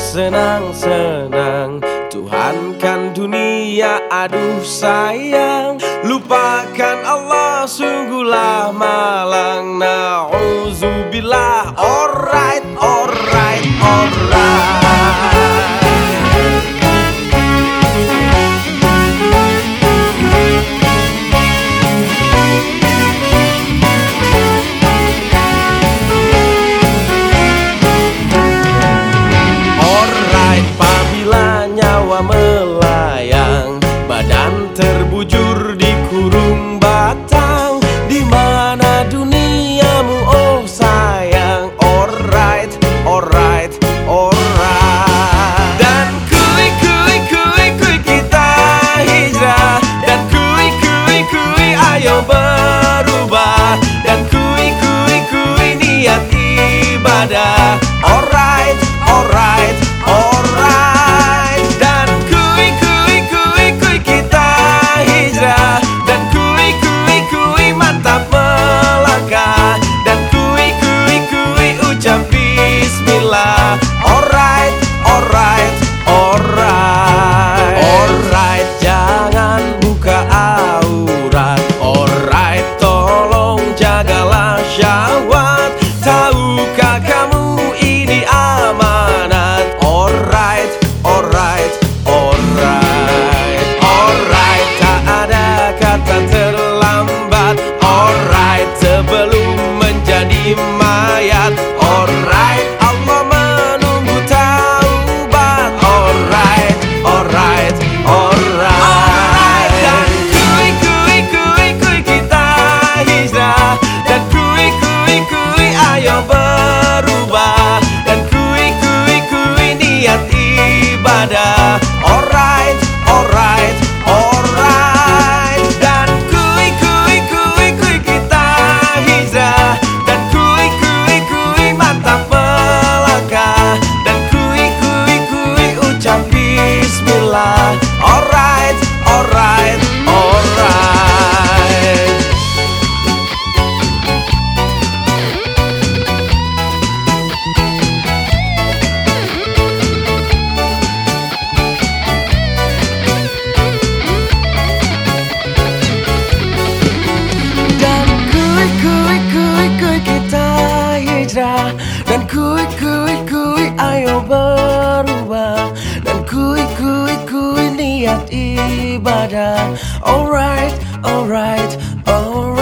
senang-senang Tuhan kan dunia aduh sayang. Lupakan Allah sungguhlah malang. alright, alright, alright. Dan ku ikut ikut ikut kita hijrah dan ku Alright, alright, alright